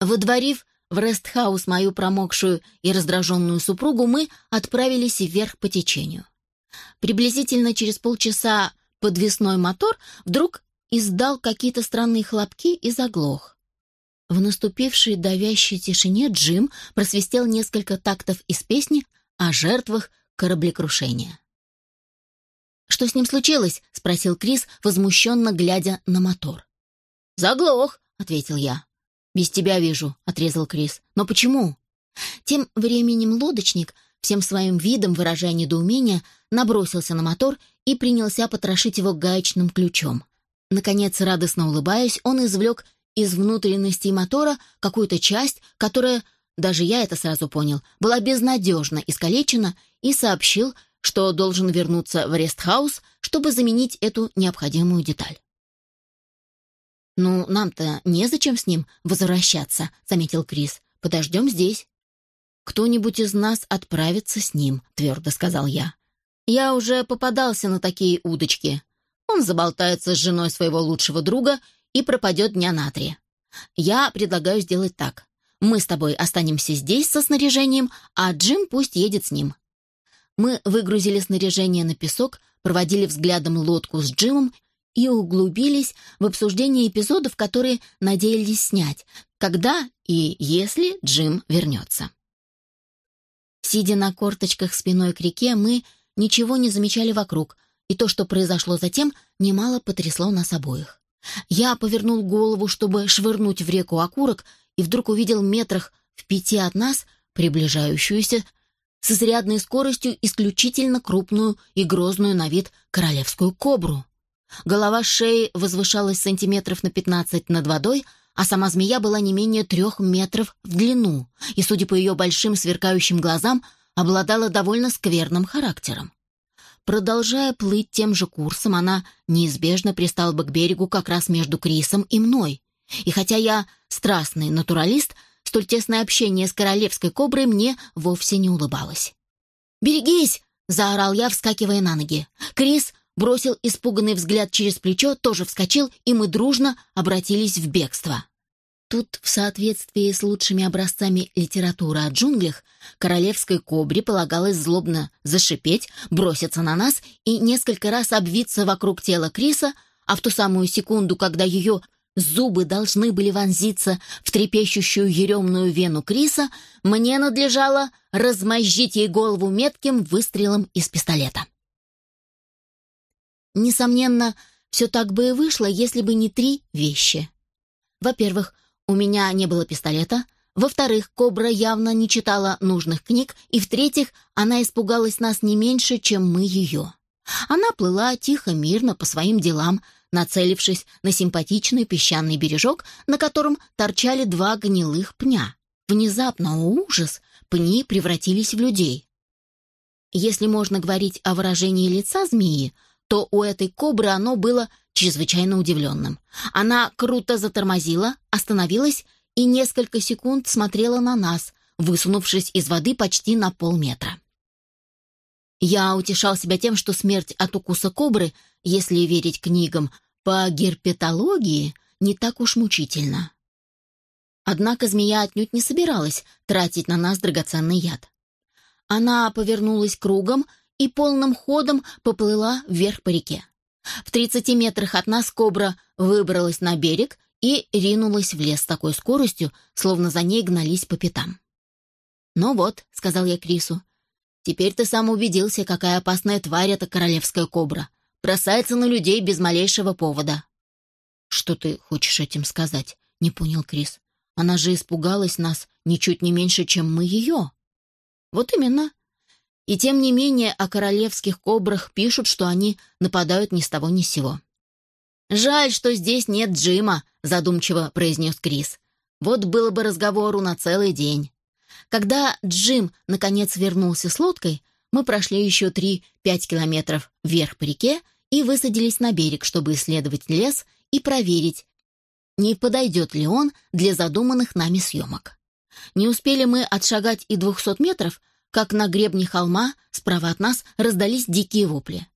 Водворив в Рестхаус мою промокшую и раздраженную супругу, мы отправились вверх по течению. Приблизительно через полчаса подвесной мотор вдруг издал какие-то странные хлопки и заглох. В наступившей давящей тишине Джим просвистел несколько тактов из песни о жертвах кораблекрушения. «Что с ним случилось?» — спросил Крис, возмущенно глядя на мотор. «Заглох», — ответил я. «Без тебя вижу», — отрезал Крис. «Но почему?» Тем временем лодочник, всем своим видом выражая недоумение, набросился на мотор и принялся потрошить его гаечным ключом. Наконец, радостно улыбаясь, он извлек из внутренностей мотора какую-то часть, которая, даже я это сразу понял, была безнадежно искалечена, и сообщил, что должен вернуться в Рестхаус, чтобы заменить эту необходимую деталь. «Ну, нам-то незачем с ним возвращаться», — заметил Крис. «Подождем здесь». «Кто-нибудь из нас отправится с ним», — твердо сказал я. «Я уже попадался на такие удочки. Он заболтается с женой своего лучшего друга и пропадет дня на три. Я предлагаю сделать так. Мы с тобой останемся здесь со снаряжением, а Джим пусть едет с ним. Мы выгрузили снаряжение на песок, проводили взглядом лодку с Джимом и углубились в обсуждение эпизодов, которые надеялись снять, когда и если Джим вернется. Сидя на корточках спиной к реке, мы ничего не замечали вокруг, и то, что произошло затем, немало потрясло нас обоих. Я повернул голову, чтобы швырнуть в реку окурок, и вдруг увидел метрах в пяти от нас приближающуюся с изрядной скоростью исключительно крупную и грозную на вид королевскую кобру. Голова шеи возвышалась сантиметров на пятнадцать над водой, а сама змея была не менее трех метров в длину и, судя по ее большим сверкающим глазам, обладала довольно скверным характером. Продолжая плыть тем же курсом, она неизбежно пристала бы к берегу как раз между Крисом и мной. И хотя я страстный натуралист, столь тесное общение с королевской коброй мне вовсе не улыбалось. «Берегись!» — заорал я, вскакивая на ноги. Крис бросил испуганный взгляд через плечо, тоже вскочил, и мы дружно обратились в бегство. Тут, в соответствии с лучшими образцами литературы о джунглях, королевской кобре полагалось злобно зашипеть, броситься на нас и несколько раз обвиться вокруг тела Криса, а в ту самую секунду, когда ее зубы должны были вонзиться в трепещущую еремную вену Криса, мне надлежало размозжить ей голову метким выстрелом из пистолета. Несомненно, все так бы и вышло, если бы не три вещи. Во-первых, у меня не было пистолета. Во-вторых, Кобра явно не читала нужных книг. И в-третьих, она испугалась нас не меньше, чем мы ее. Она плыла тихо, мирно по своим делам, нацелившись на симпатичный песчаный бережок, на котором торчали два гнилых пня. Внезапно, о ужас, пни превратились в людей. Если можно говорить о выражении лица змеи, то у этой кобры оно было чрезвычайно удивленным. Она круто затормозила, остановилась и несколько секунд смотрела на нас, высунувшись из воды почти на полметра. Я утешал себя тем, что смерть от укуса кобры, если верить книгам по герпетологии, не так уж мучительно. Однако змея отнюдь не собиралась тратить на нас драгоценный яд. Она повернулась кругом и полным ходом поплыла вверх по реке. В тридцати метрах от нас кобра выбралась на берег и ринулась в лес с такой скоростью, словно за ней гнались по пятам. «Ну вот», — сказал я Крису, — «теперь ты сам убедился, какая опасная тварь эта королевская кобра. Бросается на людей без малейшего повода». «Что ты хочешь этим сказать?» — не понял Крис. «Она же испугалась нас ничуть не меньше, чем мы ее». «Вот именно. И тем не менее о королевских кобрах пишут, что они нападают ни с того ни с сего. «Жаль, что здесь нет Джима», — задумчиво произнес Крис. «Вот было бы разговору на целый день». Когда Джим наконец вернулся с лодкой, мы прошли еще три-пять километров вверх по реке и высадились на берег, чтобы исследовать лес и проверить, не подойдет ли он для задуманных нами съемок. Не успели мы отшагать и двухсот метров, как на гребне холма справа от нас раздались дикие вопли.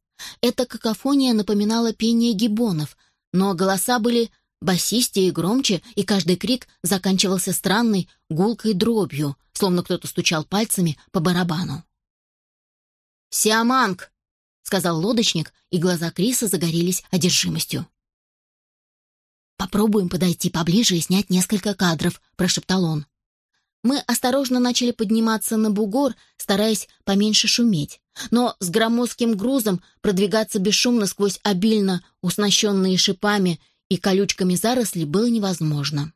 Эта какофония напоминала пение гибонов, но голоса были басистее и громче, и каждый крик заканчивался странной гулкой дробью, словно кто-то стучал пальцами по барабану. «Сиаманг!» — сказал лодочник, и глаза Криса загорелись одержимостью. «Попробуем подойти поближе и снять несколько кадров», — прошептал он. Мы осторожно начали подниматься на бугор, стараясь поменьше шуметь. Но с громоздким грузом продвигаться бесшумно сквозь обильно уснащенные шипами и колючками заросли было невозможно.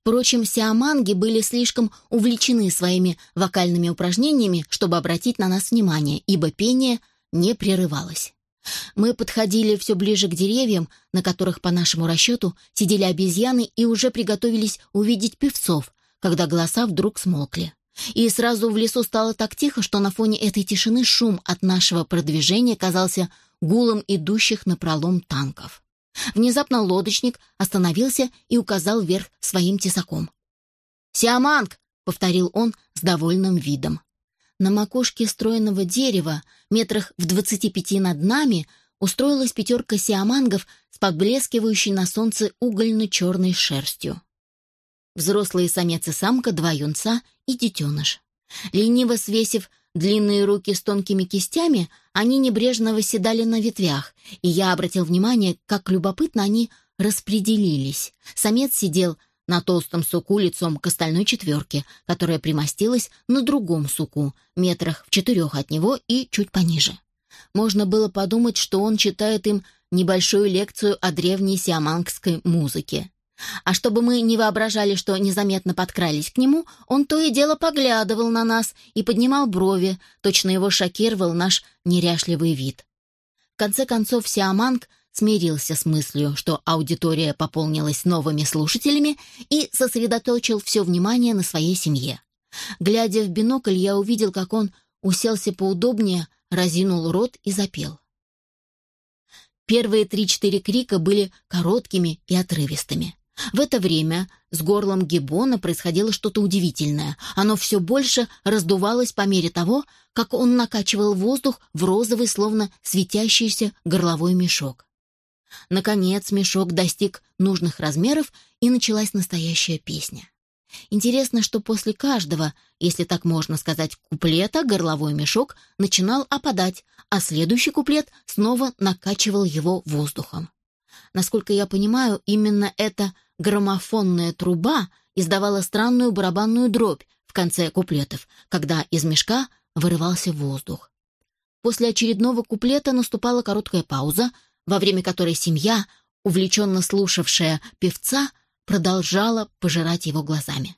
Впрочем, сиаманги были слишком увлечены своими вокальными упражнениями, чтобы обратить на нас внимание, ибо пение не прерывалось. Мы подходили все ближе к деревьям, на которых, по нашему расчету, сидели обезьяны и уже приготовились увидеть певцов, когда голоса вдруг смолкли. И сразу в лесу стало так тихо, что на фоне этой тишины шум от нашего продвижения казался гулом идущих на пролом танков. Внезапно лодочник остановился и указал вверх своим тесаком. «Сиаманг!» — повторил он с довольным видом. На макушке стройного дерева, метрах в двадцати пяти над нами, устроилась пятерка сиамангов с подблескивающей на солнце угольно-черной шерстью взрослые самец и самка, два юнца и детеныш. Лениво свесив длинные руки с тонкими кистями, они небрежно восседали на ветвях, и я обратил внимание, как любопытно они распределились. Самец сидел на толстом суку лицом к остальной четверке, которая примостилась на другом суку, метрах в четырех от него и чуть пониже. Можно было подумать, что он читает им небольшую лекцию о древней сиамангской музыке. А чтобы мы не воображали, что незаметно подкрались к нему, он то и дело поглядывал на нас и поднимал брови, точно его шокировал наш неряшливый вид. В конце концов, Сиаманг смирился с мыслью, что аудитория пополнилась новыми слушателями и сосредоточил все внимание на своей семье. Глядя в бинокль, я увидел, как он уселся поудобнее, разинул рот и запел. Первые три-четыре крика были короткими и отрывистыми. В это время с горлом гиббона происходило что-то удивительное. Оно все больше раздувалось по мере того, как он накачивал воздух в розовый, словно светящийся горловой мешок. Наконец мешок достиг нужных размеров, и началась настоящая песня. Интересно, что после каждого, если так можно сказать, куплета горловой мешок начинал опадать, а следующий куплет снова накачивал его воздухом. Насколько я понимаю, именно эта граммофонная труба издавала странную барабанную дробь в конце куплетов, когда из мешка вырывался воздух. После очередного куплета наступала короткая пауза, во время которой семья, увлеченно слушавшая певца, продолжала пожирать его глазами.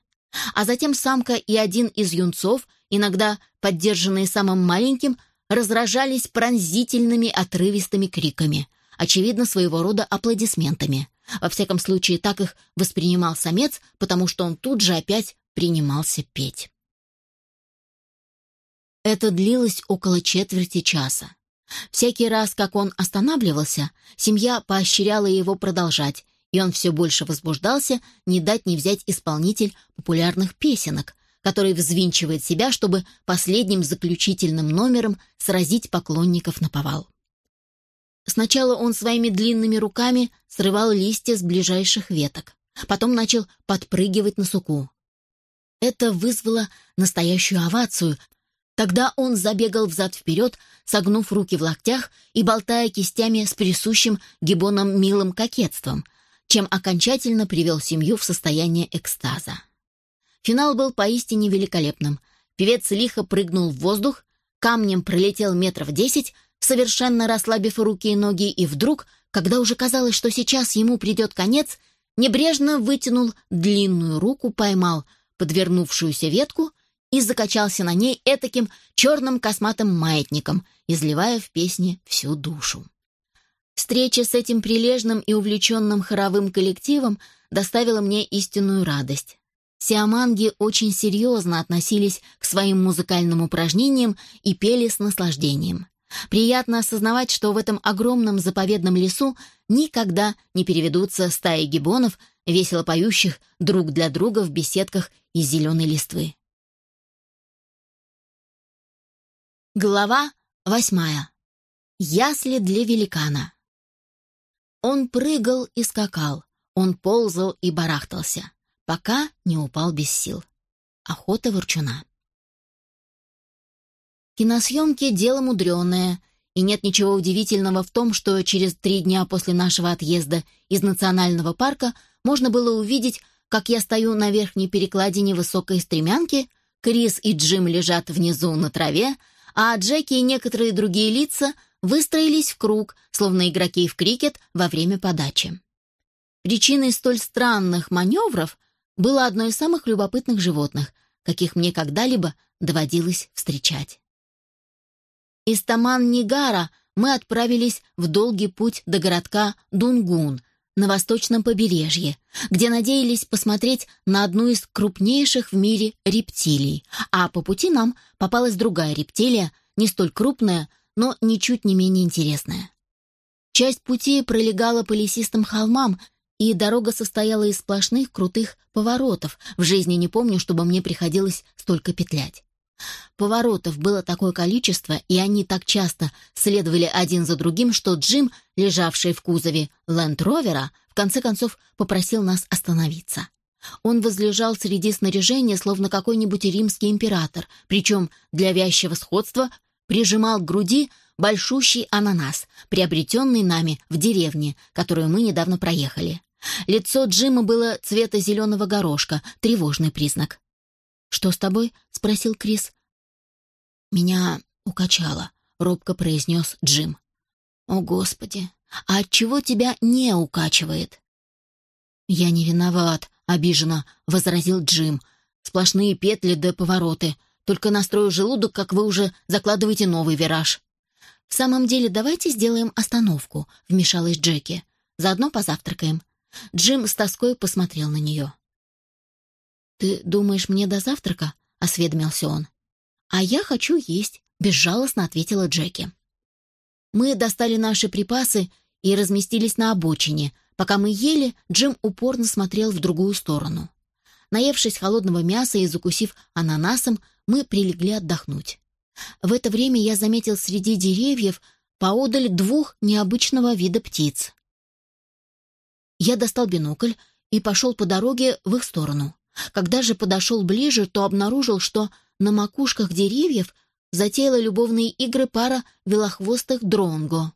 А затем самка и один из юнцов, иногда поддержанные самым маленьким, разражались пронзительными отрывистыми криками — очевидно, своего рода аплодисментами. Во всяком случае, так их воспринимал самец, потому что он тут же опять принимался петь. Это длилось около четверти часа. Всякий раз, как он останавливался, семья поощряла его продолжать, и он все больше возбуждался не дать не взять исполнитель популярных песенок, который взвинчивает себя, чтобы последним заключительным номером сразить поклонников на повал. Сначала он своими длинными руками срывал листья с ближайших веток, потом начал подпрыгивать на суку. Это вызвало настоящую овацию. Тогда он забегал взад-вперед, согнув руки в локтях и болтая кистями с присущим гибоном милым кокетством, чем окончательно привел семью в состояние экстаза. Финал был поистине великолепным. Певец лихо прыгнул в воздух, камнем пролетел метров десять, совершенно расслабив руки и ноги, и вдруг, когда уже казалось, что сейчас ему придет конец, небрежно вытянул длинную руку, поймал подвернувшуюся ветку и закачался на ней этаким черным косматым маятником, изливая в песне всю душу. Встреча с этим прилежным и увлеченным хоровым коллективом доставила мне истинную радость. Сиаманги очень серьезно относились к своим музыкальным упражнениям и пели с наслаждением. Приятно осознавать, что в этом огромном заповедном лесу никогда не переведутся стаи гибонов, весело поющих друг для друга в беседках из зеленой листвы. Глава восьмая. Ясли для великана. Он прыгал и скакал. Он ползал и барахтался, пока не упал без сил. Охота ворчуна. Киносъемки — дело мудреное, и нет ничего удивительного в том, что через три дня после нашего отъезда из национального парка можно было увидеть, как я стою на верхней перекладине высокой стремянки, Крис и Джим лежат внизу на траве, а Джеки и некоторые другие лица выстроились в круг, словно игроки в крикет во время подачи. Причиной столь странных маневров было одно из самых любопытных животных, каких мне когда-либо доводилось встречать. Из Таман-Нигара мы отправились в долгий путь до городка Дунгун на восточном побережье, где надеялись посмотреть на одну из крупнейших в мире рептилий, а по пути нам попалась другая рептилия, не столь крупная, но ничуть не менее интересная. Часть пути пролегала по лесистым холмам, и дорога состояла из сплошных крутых поворотов. В жизни не помню, чтобы мне приходилось столько петлять. Поворотов было такое количество, и они так часто следовали один за другим, что Джим, лежавший в кузове Ленд-Ровера, в конце концов попросил нас остановиться. Он возлежал среди снаряжения, словно какой-нибудь римский император, причем для вязчего сходства прижимал к груди большущий ананас, приобретенный нами в деревне, которую мы недавно проехали. Лицо Джима было цвета зеленого горошка, тревожный признак. «Что с тобой?» — спросил Крис. «Меня укачало», — робко произнес Джим. «О, Господи! А от чего тебя не укачивает?» «Я не виноват», — обиженно возразил Джим. «Сплошные петли да повороты. Только настрою желудок, как вы уже закладываете новый вираж». «В самом деле, давайте сделаем остановку», — вмешалась Джеки. «Заодно позавтракаем. Джим с тоской посмотрел на нее. «Ты думаешь, мне до завтрака?» — осведомился он. «А я хочу есть», — безжалостно ответила Джеки. Мы достали наши припасы и разместились на обочине. Пока мы ели, Джим упорно смотрел в другую сторону. Наевшись холодного мяса и закусив ананасом, мы прилегли отдохнуть. В это время я заметил среди деревьев поодаль двух необычного вида птиц. Я достал бинокль и пошел по дороге в их сторону. Когда же подошел ближе, то обнаружил, что на макушках деревьев затеяла любовные игры пара велохвостых дронго.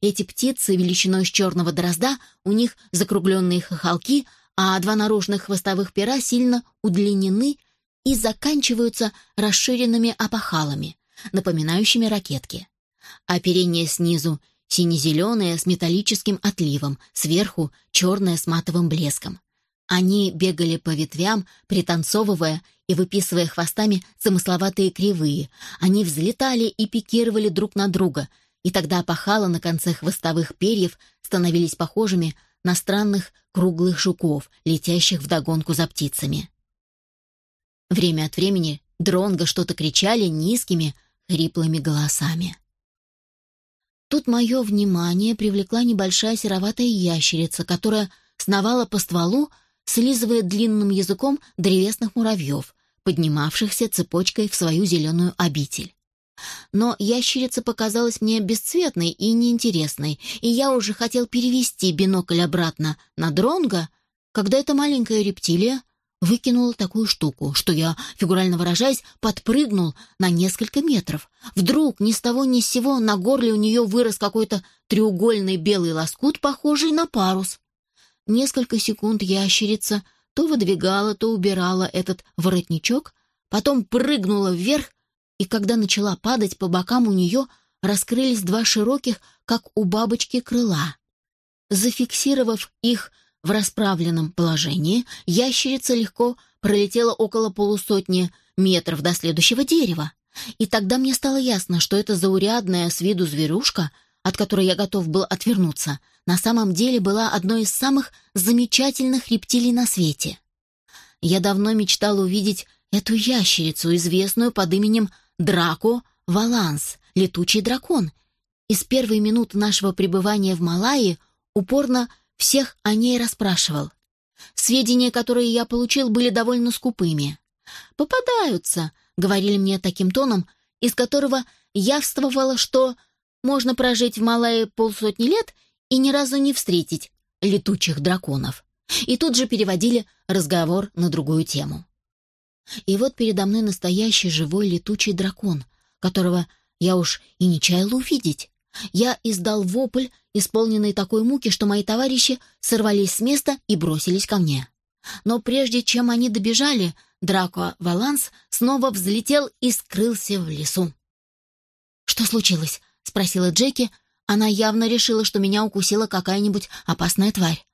Эти птицы величиной с черного дрозда, у них закругленные хохолки, а два наружных хвостовых пера сильно удлинены и заканчиваются расширенными опахалами, напоминающими ракетки. Оперение снизу сине-зеленое с металлическим отливом, сверху черное с матовым блеском. Они бегали по ветвям, пританцовывая и выписывая хвостами замысловатые кривые. Они взлетали и пикировали друг на друга, и тогда опахала на конце хвостовых перьев становились похожими на странных круглых жуков, летящих вдогонку за птицами. Время от времени дронго что-то кричали низкими, хриплыми голосами. Тут мое внимание привлекла небольшая сероватая ящерица, которая сновала по стволу, слизывая длинным языком древесных муравьев, поднимавшихся цепочкой в свою зеленую обитель. Но ящерица показалась мне бесцветной и неинтересной, и я уже хотел перевести бинокль обратно на дронга, когда эта маленькая рептилия выкинула такую штуку, что я, фигурально выражаясь, подпрыгнул на несколько метров. Вдруг ни с того ни с сего на горле у нее вырос какой-то треугольный белый лоскут, похожий на парус. Несколько секунд ящерица то выдвигала, то убирала этот воротничок, потом прыгнула вверх, и когда начала падать, по бокам у нее раскрылись два широких, как у бабочки, крыла. Зафиксировав их в расправленном положении ящерица легко пролетела около полусотни метров до следующего дерева. И тогда мне стало ясно, что эта заурядная с виду зверюшка, от которой я готов был отвернуться, на самом деле была одной из самых замечательных рептилий на свете. Я давно мечтал увидеть эту ящерицу, известную под именем Драко Валанс, летучий дракон. И с первой минуты нашего пребывания в Малайи упорно всех о ней расспрашивал. Сведения, которые я получил, были довольно скупыми. «Попадаются», — говорили мне таким тоном, из которого явствовало, что можно прожить в Малайе полсотни лет и ни разу не встретить летучих драконов. И тут же переводили разговор на другую тему. И вот передо мной настоящий живой летучий дракон, которого я уж и не чаяла увидеть. Я издал вопль, исполненный такой муки, что мои товарищи сорвались с места и бросились ко мне. Но прежде чем они добежали, Драко Валанс снова взлетел и скрылся в лесу. «Что случилось?» — спросила Джеки. Она явно решила, что меня укусила какая-нибудь опасная тварь.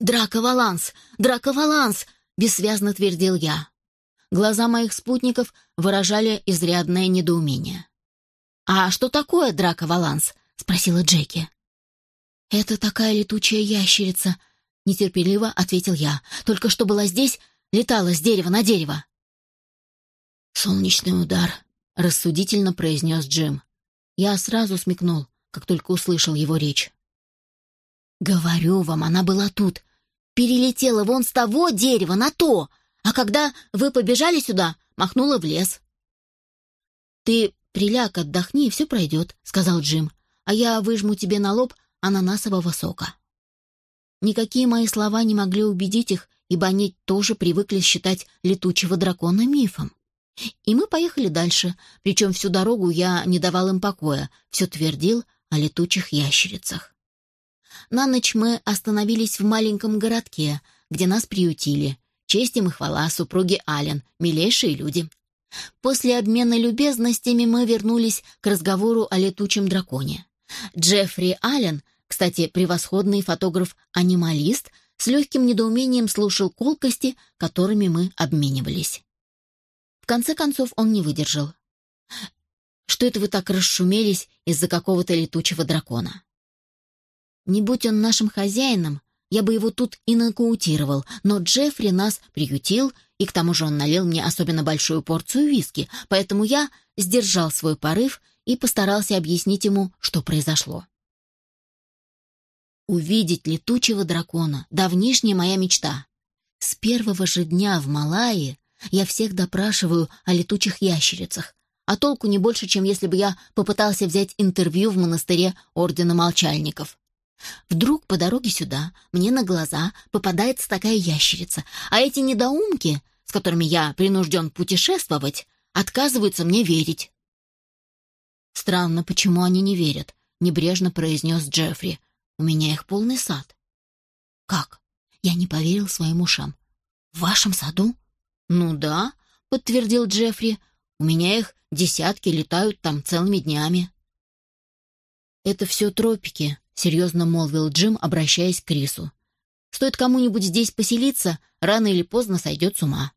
«Драко Валанс! Валанс!» — бессвязно твердил я. Глаза моих спутников выражали изрядное недоумение. «А что такое Драко Валанс?» — спросила Джеки. «Это такая летучая ящерица», — нетерпеливо ответил я. «Только что была здесь, летала с дерева на дерево». «Солнечный удар», — рассудительно произнес Джим. Я сразу смекнул, как только услышал его речь. «Говорю вам, она была тут. Перелетела вон с того дерева на то, а когда вы побежали сюда, махнула в лес». «Ты «Приляг, отдохни, и все пройдет», — сказал Джим. «А я выжму тебе на лоб ананасового сока». Никакие мои слова не могли убедить их, ибо они тоже привыкли считать летучего дракона мифом. И мы поехали дальше, причем всю дорогу я не давал им покоя, все твердил о летучих ящерицах. На ночь мы остановились в маленьком городке, где нас приютили. Честь им и хвала супруги Ален, милейшие люди. После обмена любезностями мы вернулись к разговору о летучем драконе. Джеффри Аллен, кстати, превосходный фотограф-анималист, с легким недоумением слушал колкости, которыми мы обменивались. Конце концов он не выдержал. «Что это вы так расшумелись из-за какого-то летучего дракона?» «Не будь он нашим хозяином, я бы его тут и нокаутировал, но Джеффри нас приютил и к тому же он налил мне особенно большую порцию виски, поэтому я сдержал свой порыв и постарался объяснить ему, что произошло. Увидеть летучего дракона — давнишняя моя мечта. С первого же дня в Малайи я всех допрашиваю о летучих ящерицах, а толку не больше, чем если бы я попытался взять интервью в монастыре Ордена Молчальников. Вдруг по дороге сюда мне на глаза попадается такая ящерица, а эти недоумки, с которыми я принужден путешествовать, отказываются мне верить. «Странно, почему они не верят?» — небрежно произнес Джеффри. «У меня их полный сад». «Как?» Я не поверил своим ушам. «В вашем саду?» «Ну да», — подтвердил Джеффри. «У меня их десятки летают там целыми днями». «Это все тропики», серьезно молвил Джим, обращаясь к Крису. «Стоит кому-нибудь здесь поселиться, рано или поздно сойдет с ума».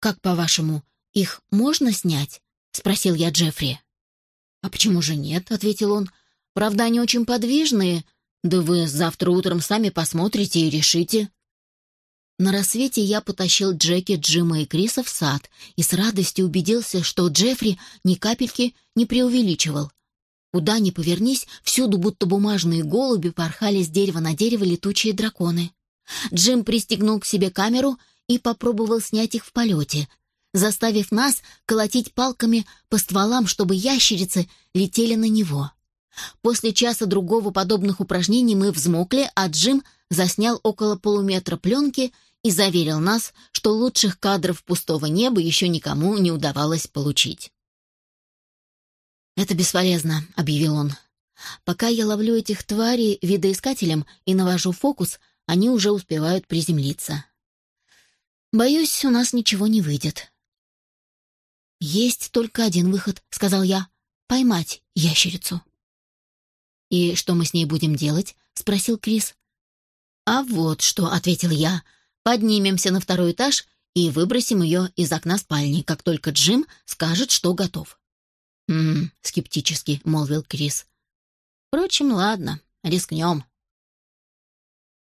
«Как, по-вашему, их можно снять?» — спросил я Джеффри. «А почему же нет?» — ответил он. «Правда, они очень подвижные. Да вы завтра утром сами посмотрите и решите». На рассвете я потащил Джеки, Джима и Криса в сад и с радостью убедился, что Джеффри ни капельки не преувеличивал. Куда ни повернись, всюду будто бумажные голуби порхали с дерева на дерево летучие драконы. Джим пристегнул к себе камеру и попробовал снять их в полете, заставив нас колотить палками по стволам, чтобы ящерицы летели на него. После часа другого подобных упражнений мы взмокли, а Джим заснял около полуметра пленки и заверил нас, что лучших кадров пустого неба еще никому не удавалось получить. «Это бесполезно», — объявил он. «Пока я ловлю этих тварей видоискателем и навожу фокус, они уже успевают приземлиться. Боюсь, у нас ничего не выйдет». «Есть только один выход», — сказал я. «Поймать ящерицу». «И что мы с ней будем делать?» — спросил Крис. «А вот что», — ответил я. «Поднимемся на второй этаж и выбросим ее из окна спальни, как только Джим скажет, что готов». «М-м», скептически молвил Крис. «Впрочем, ладно, рискнем».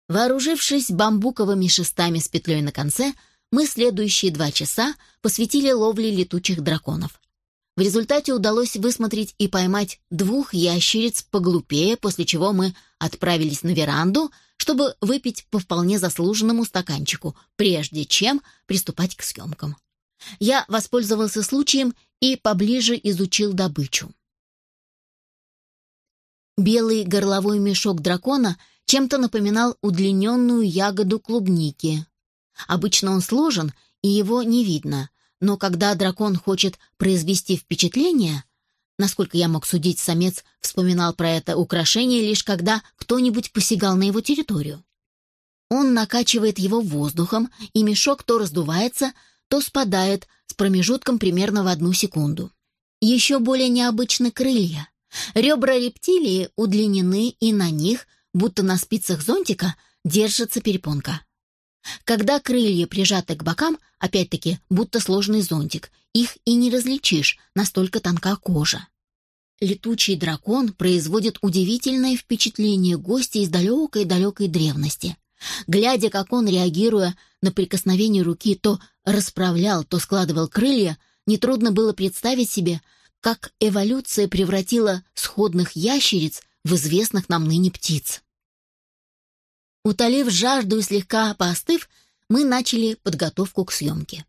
Вооружившись бамбуковыми шестами с петлей на конце, мы следующие два часа посвятили ловле летучих драконов. В результате удалось высмотреть и поймать двух ящериц поглупее, после чего мы отправились на веранду, чтобы выпить по вполне заслуженному стаканчику, прежде чем приступать к съемкам. Я воспользовался случаем и поближе изучил добычу. Белый горловой мешок дракона чем-то напоминал удлиненную ягоду клубники. Обычно он сложен, и его не видно, но когда дракон хочет произвести впечатление, насколько я мог судить, самец вспоминал про это украшение лишь когда кто-нибудь посягал на его территорию. Он накачивает его воздухом, и мешок то раздувается, то спадает с промежутком примерно в одну секунду. Еще более необычны крылья. Ребра рептилии удлинены, и на них, будто на спицах зонтика, держится перепонка. Когда крылья прижаты к бокам, опять-таки, будто сложный зонтик, их и не различишь, настолько тонка кожа. Летучий дракон производит удивительное впечатление гостя из далекой-далекой древности. Глядя, как он, реагируя на прикосновение руки, то расправлял, то складывал крылья, нетрудно было представить себе, как эволюция превратила сходных ящериц в известных нам ныне птиц. Утолив жажду и слегка поостыв, мы начали подготовку к съемке.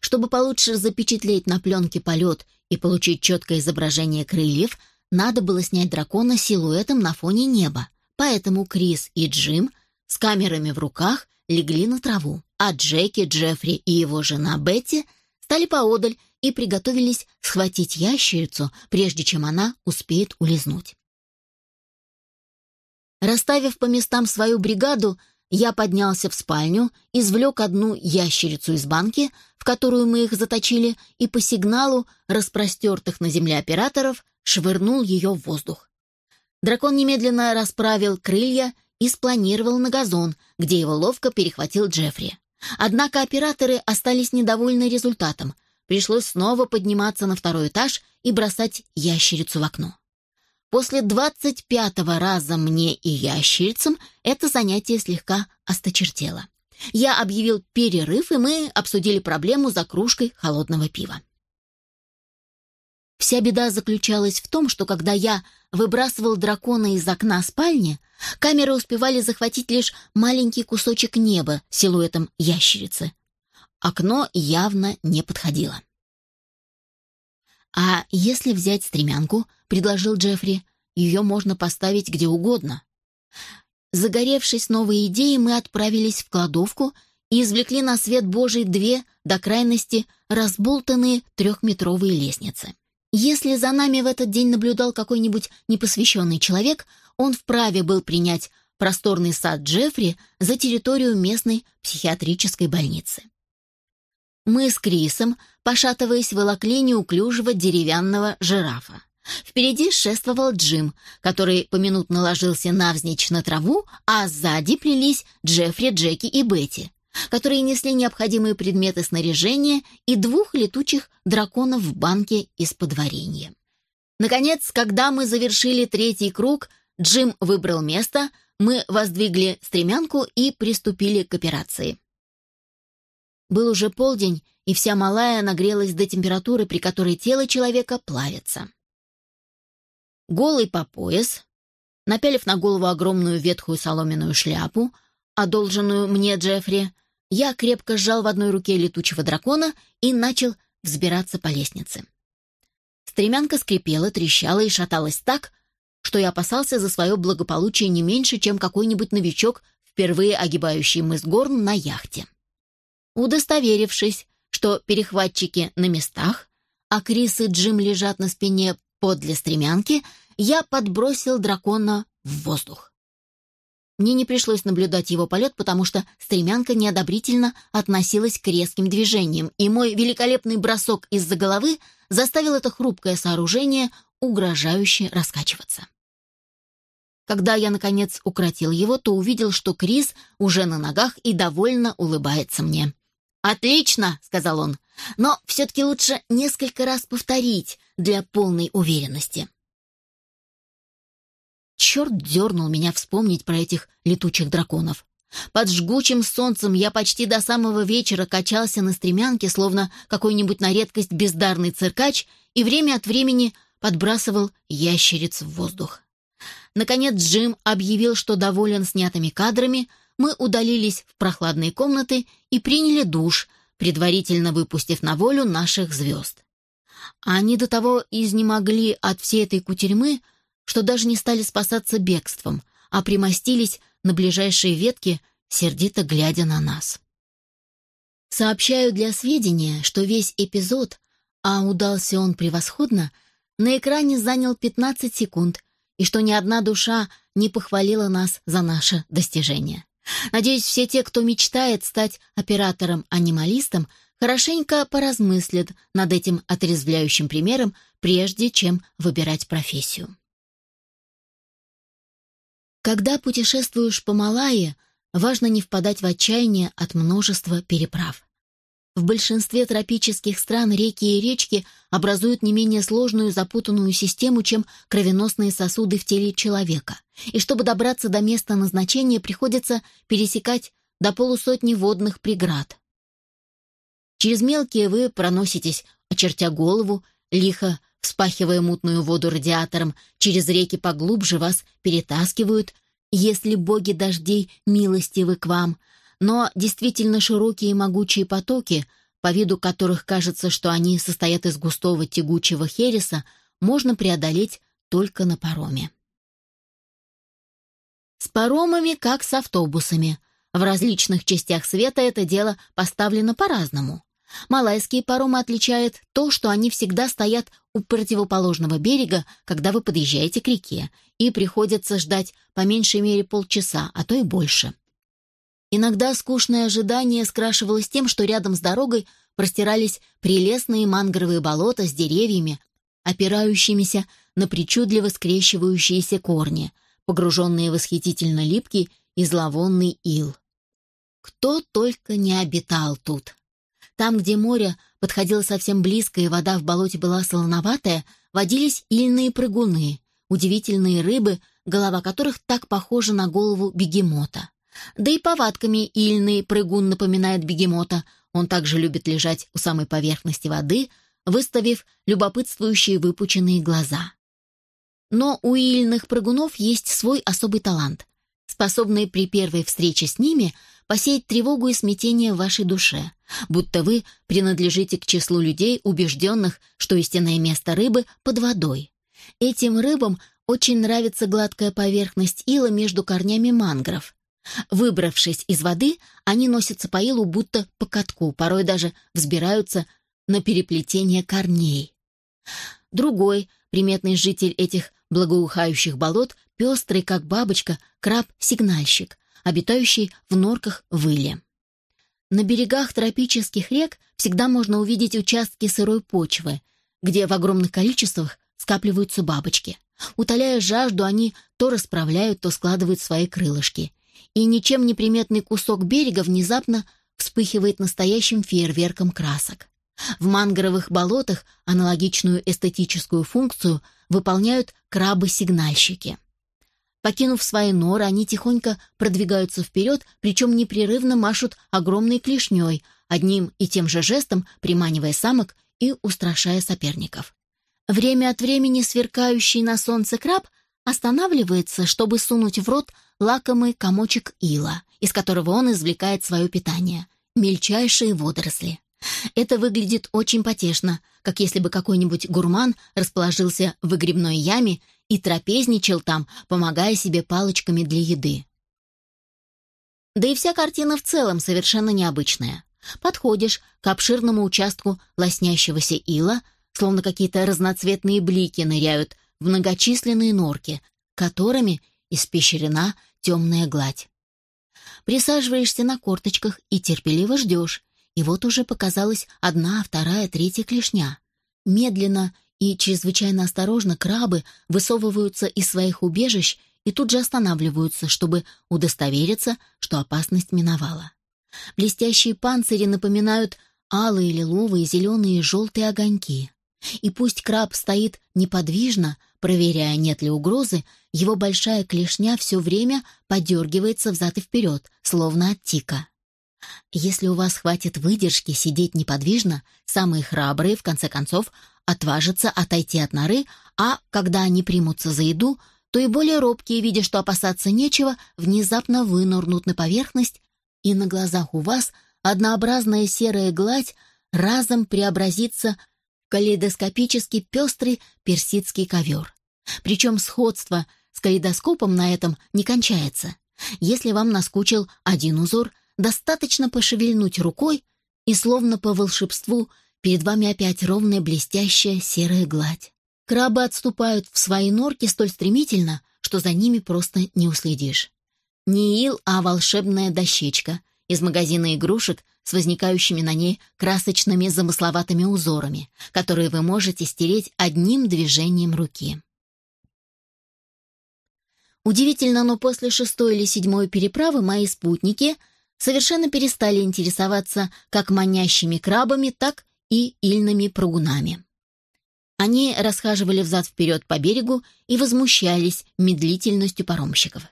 Чтобы получше запечатлеть на пленке полет и получить четкое изображение крыльев, надо было снять дракона силуэтом на фоне неба. Поэтому Крис и Джим с камерами в руках легли на траву, а Джеки, Джеффри и его жена Бетти стали поодаль и приготовились схватить ящерицу, прежде чем она успеет улизнуть. Расставив по местам свою бригаду, я поднялся в спальню, извлек одну ящерицу из банки, в которую мы их заточили, и по сигналу распростертых на земле операторов швырнул ее в воздух. Дракон немедленно расправил крылья и спланировал на газон, где его ловко перехватил Джеффри. Однако операторы остались недовольны результатом. Пришлось снова подниматься на второй этаж и бросать ящерицу в окно. После двадцать пятого раза мне и ящерицам это занятие слегка осточертело. Я объявил перерыв, и мы обсудили проблему за кружкой холодного пива. Вся беда заключалась в том, что когда я выбрасывал дракона из окна спальни, камеры успевали захватить лишь маленький кусочек неба силуэтом ящерицы. Окно явно не подходило. «А если взять стремянку?» — предложил Джеффри. «Ее можно поставить где угодно». Загоревшись новой идеей, мы отправились в кладовку и извлекли на свет Божий две, до крайности, разболтанные трехметровые лестницы. Если за нами в этот день наблюдал какой-нибудь непосвященный человек, он вправе был принять просторный сад Джеффри за территорию местной психиатрической больницы. Мы с Крисом, пошатываясь, волокли неуклюжего деревянного жирафа. Впереди шествовал Джим, который поминутно ложился навзничь на траву, а сзади плелись Джеффри, Джеки и Бетти, которые несли необходимые предметы снаряжения и двух летучих драконов в банке из-под варенья. Наконец, когда мы завершили третий круг, Джим выбрал место, мы воздвигли стремянку и приступили к операции. Был уже полдень, и вся малая нагрелась до температуры, при которой тело человека плавится. Голый по пояс, напялив на голову огромную ветхую соломенную шляпу, одолженную мне Джеффри, я крепко сжал в одной руке летучего дракона и начал взбираться по лестнице. Стремянка скрипела, трещала и шаталась так, что я опасался за свое благополучие не меньше, чем какой-нибудь новичок, впервые огибающий мыс Горн на яхте. Удостоверившись, что перехватчики на местах, а Крис и Джим лежат на спине подле стремянки, я подбросил дракона в воздух. Мне не пришлось наблюдать его полет, потому что стремянка неодобрительно относилась к резким движениям, и мой великолепный бросок из-за головы заставил это хрупкое сооружение угрожающе раскачиваться. Когда я, наконец, укротил его, то увидел, что Крис уже на ногах и довольно улыбается мне. «Отлично!» — сказал он. «Но все-таки лучше несколько раз повторить для полной уверенности». Черт дернул меня вспомнить про этих летучих драконов. Под жгучим солнцем я почти до самого вечера качался на стремянке, словно какой-нибудь на редкость бездарный циркач, и время от времени подбрасывал ящериц в воздух. Наконец Джим объявил, что доволен снятыми кадрами — мы удалились в прохладные комнаты и приняли душ, предварительно выпустив на волю наших звезд. Они до того изнемогли от всей этой кутерьмы, что даже не стали спасаться бегством, а примостились на ближайшие ветки, сердито глядя на нас. Сообщаю для сведения, что весь эпизод, а удался он превосходно, на экране занял 15 секунд, и что ни одна душа не похвалила нас за наше достижение. Надеюсь, все те, кто мечтает стать оператором-анималистом, хорошенько поразмыслят над этим отрезвляющим примером, прежде чем выбирать профессию. Когда путешествуешь по Малайи, важно не впадать в отчаяние от множества переправ. В большинстве тропических стран реки и речки образуют не менее сложную запутанную систему, чем кровеносные сосуды в теле человека. И чтобы добраться до места назначения, приходится пересекать до полусотни водных преград. Через мелкие вы проноситесь, очертя голову, лихо вспахивая мутную воду радиатором, через реки поглубже вас перетаскивают, если боги дождей милостивы к вам – но действительно широкие и могучие потоки, по виду которых кажется, что они состоят из густого тягучего хереса, можно преодолеть только на пароме. С паромами, как с автобусами. В различных частях света это дело поставлено по-разному. Малайские паромы отличает то, что они всегда стоят у противоположного берега, когда вы подъезжаете к реке, и приходится ждать по меньшей мере полчаса, а то и больше. Иногда скучное ожидание скрашивалось тем, что рядом с дорогой простирались прелестные мангровые болота с деревьями, опирающимися на причудливо скрещивающиеся корни, погруженные в восхитительно липкий и зловонный ил. Кто только не обитал тут. Там, где море подходило совсем близко и вода в болоте была солоноватая, водились ильные прыгуны, удивительные рыбы, голова которых так похожа на голову бегемота. Да и повадками ильный прыгун напоминает бегемота. Он также любит лежать у самой поверхности воды, выставив любопытствующие выпученные глаза. Но у ильных прыгунов есть свой особый талант, способный при первой встрече с ними посеять тревогу и смятение в вашей душе, будто вы принадлежите к числу людей, убежденных, что истинное место рыбы под водой. Этим рыбам очень нравится гладкая поверхность ила между корнями мангров. Выбравшись из воды, они носятся по илу будто по катку, порой даже взбираются на переплетение корней. Другой, приметный житель этих благоухающих болот, пестрый, как бабочка, краб-сигнальщик, обитающий в норках в иле. На берегах тропических рек всегда можно увидеть участки сырой почвы, где в огромных количествах скапливаются бабочки. Утоляя жажду, они то расправляют, то складывают свои крылышки — и ничем не приметный кусок берега внезапно вспыхивает настоящим фейерверком красок. В мангровых болотах аналогичную эстетическую функцию выполняют крабы-сигнальщики. Покинув свои норы, они тихонько продвигаются вперед, причем непрерывно машут огромной клешней, одним и тем же жестом приманивая самок и устрашая соперников. Время от времени сверкающий на солнце краб останавливается, чтобы сунуть в рот лакомый комочек ила, из которого он извлекает свое питание — мельчайшие водоросли. Это выглядит очень потешно, как если бы какой-нибудь гурман расположился в выгребной яме и трапезничал там, помогая себе палочками для еды. Да и вся картина в целом совершенно необычная. Подходишь к обширному участку лоснящегося ила, словно какие-то разноцветные блики ныряют в многочисленные норки, которыми испещрена темная гладь. Присаживаешься на корточках и терпеливо ждешь, и вот уже показалась одна, вторая, третья клешня. Медленно и чрезвычайно осторожно крабы высовываются из своих убежищ и тут же останавливаются, чтобы удостовериться, что опасность миновала. Блестящие панцири напоминают алые, лиловые, зеленые и желтые огоньки. И пусть краб стоит неподвижно, проверяя, нет ли угрозы, его большая клешня все время подергивается взад и вперед, словно от тика. Если у вас хватит выдержки сидеть неподвижно, самые храбрые, в конце концов, отважатся отойти от норы, а когда они примутся за еду, то и более робкие, видя, что опасаться нечего, внезапно вынурнут на поверхность, и на глазах у вас однообразная серая гладь разом преобразится калейдоскопически пестрый персидский ковер. Причем сходство с калейдоскопом на этом не кончается. Если вам наскучил один узор, достаточно пошевельнуть рукой, и словно по волшебству перед вами опять ровная блестящая серая гладь. Крабы отступают в свои норки столь стремительно, что за ними просто не уследишь. Не ил, а волшебная дощечка из магазина игрушек с возникающими на ней красочными замысловатыми узорами, которые вы можете стереть одним движением руки. Удивительно, но после шестой или седьмой переправы мои спутники совершенно перестали интересоваться как манящими крабами, так и ильными прыгунами. Они расхаживали взад-вперед по берегу и возмущались медлительностью паромщиков.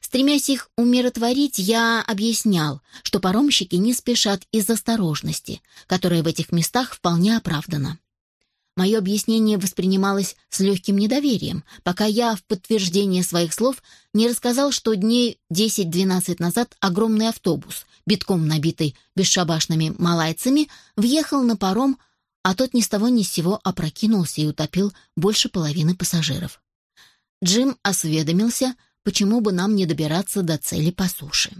Стремясь их умиротворить, я объяснял, что паромщики не спешат из осторожности, которая в этих местах вполне оправдана. Мое объяснение воспринималось с легким недоверием, пока я в подтверждение своих слов не рассказал, что дней 10-12 назад огромный автобус, битком набитый бесшабашными малайцами, въехал на паром, а тот ни с того ни с сего опрокинулся и утопил больше половины пассажиров. Джим осведомился, почему бы нам не добираться до цели по суше.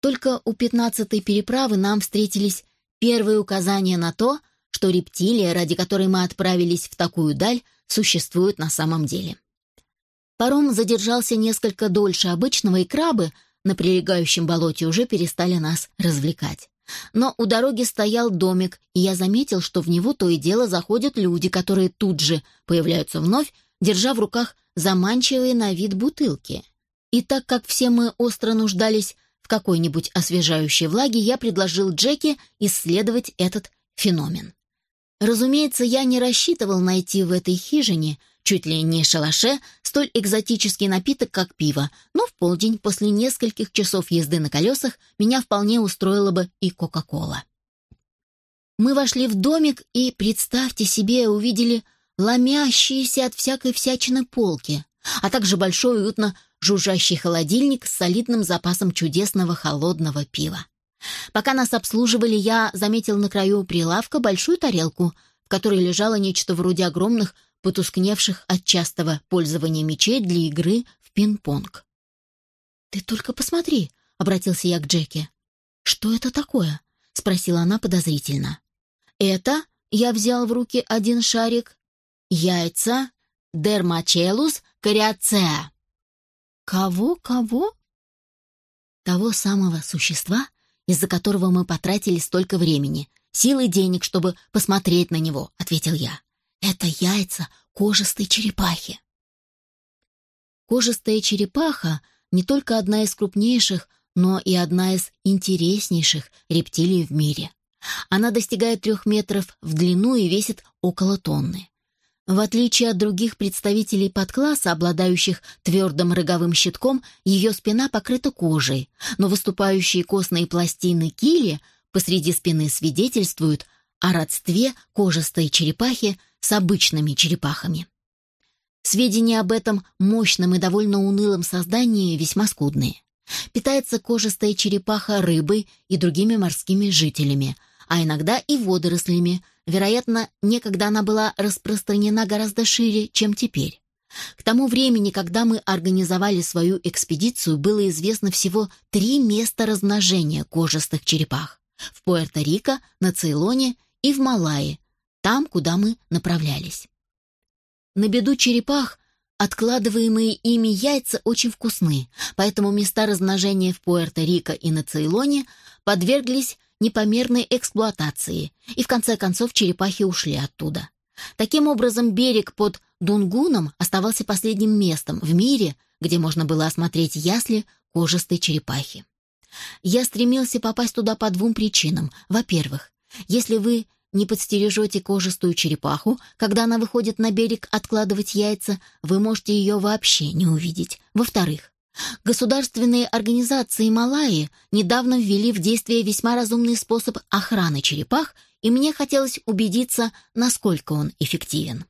Только у пятнадцатой переправы нам встретились первые указания на то, что рептилия, ради которой мы отправились в такую даль, существует на самом деле. Паром задержался несколько дольше обычного, и крабы на прилегающем болоте уже перестали нас развлекать. Но у дороги стоял домик, и я заметил, что в него то и дело заходят люди, которые тут же появляются вновь, держа в руках заманчивые на вид бутылки. И так как все мы остро нуждались в какой-нибудь освежающей влаге, я предложил Джеки исследовать этот феномен. Разумеется, я не рассчитывал найти в этой хижине, чуть ли не шалаше, столь экзотический напиток, как пиво, но в полдень, после нескольких часов езды на колесах, меня вполне устроила бы и Кока-Кола. Мы вошли в домик и, представьте себе, увидели ломящиеся от всякой всячины полки, а также большой уютно жужжащий холодильник с солидным запасом чудесного холодного пива. Пока нас обслуживали, я заметил на краю прилавка большую тарелку, в которой лежало нечто вроде огромных, потускневших от частого пользования мечей для игры в пинг-понг. «Ты только посмотри», — обратился я к Джеки. «Что это такое?» — спросила она подозрительно. «Это...» — я взял в руки один шарик Яйца Дермачелус кориацеа. Кого, кого? Того самого существа, из-за которого мы потратили столько времени, сил и денег, чтобы посмотреть на него, ответил я. Это яйца кожистой черепахи. Кожистая черепаха не только одна из крупнейших, но и одна из интереснейших рептилий в мире. Она достигает трех метров в длину и весит около тонны. В отличие от других представителей подкласса, обладающих твердым роговым щитком, ее спина покрыта кожей, но выступающие костные пластины кили посреди спины свидетельствуют о родстве кожистой черепахи с обычными черепахами. Сведения об этом мощном и довольно унылом создании весьма скудные. Питается кожистая черепаха рыбой и другими морскими жителями, а иногда и водорослями – Вероятно, некогда она была распространена гораздо шире, чем теперь. К тому времени, когда мы организовали свою экспедицию, было известно всего три места размножения кожистых черепах – в Пуэрто-Рико, на Цейлоне и в Малайи, там, куда мы направлялись. На беду черепах откладываемые ими яйца очень вкусны, поэтому места размножения в Пуэрто-Рико и на Цейлоне подверглись непомерной эксплуатации, и в конце концов черепахи ушли оттуда. Таким образом, берег под Дунгуном оставался последним местом в мире, где можно было осмотреть ясли кожистой черепахи. Я стремился попасть туда по двум причинам. Во-первых, если вы не подстережете кожистую черепаху, когда она выходит на берег откладывать яйца, вы можете ее вообще не увидеть. Во-вторых, Государственные организации Малайи недавно ввели в действие весьма разумный способ охраны черепах, и мне хотелось убедиться, насколько он эффективен.